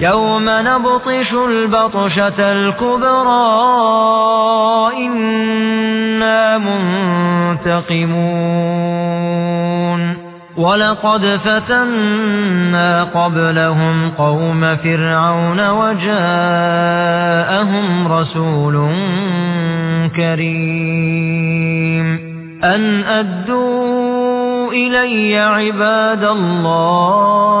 يوم نبطش البطشة الكبرى إنا منتقمون. ولقد فتنا قبلهم قوم فرعون وجاءهم رسول كريم. أن أدوا إلي عباد الله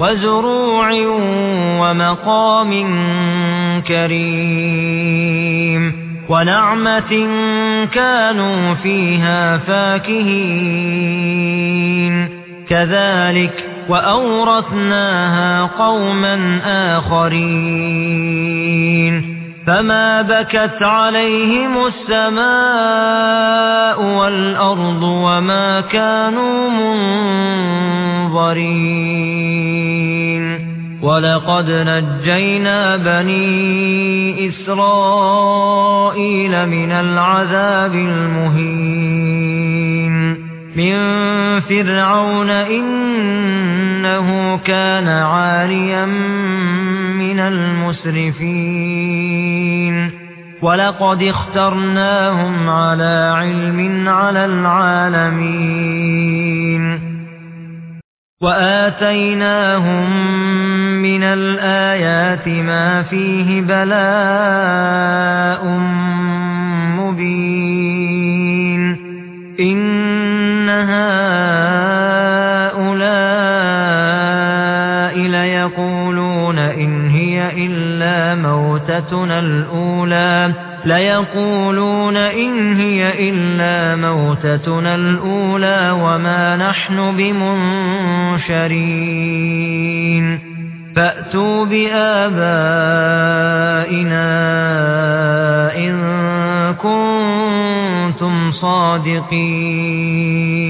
وزروع ومقام كريم ونعمة كانوا فيها فاكهين. كذلك وأورثناها قوما آخرين. فما بكت عليهم السماء والأرض وما كانوا منظرين ولقد نجينا بني إسرائيل من العذاب المهين من فرعون إنه كان عاليا من المسرفين. ولقد اخترناهم على علم على العالمين. وآتيناهم من الآيات ما فيه بلاء مبين. إن هي إلا موتتنا الأولى. ليقولون إن هي إلا موتتنا الأولى وما نحن بمنشرين. فأتوا بآبائنا إن كنتم صادقين.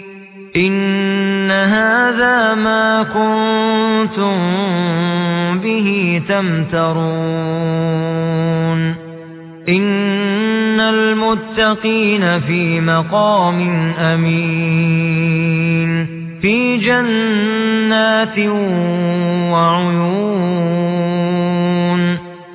إن هذا ما كنتم به تمترون. إن المتقين في مقام أمين. في جنات وعيون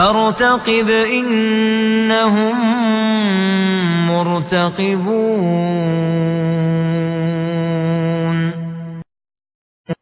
فارتقب إنهم مرتقبون.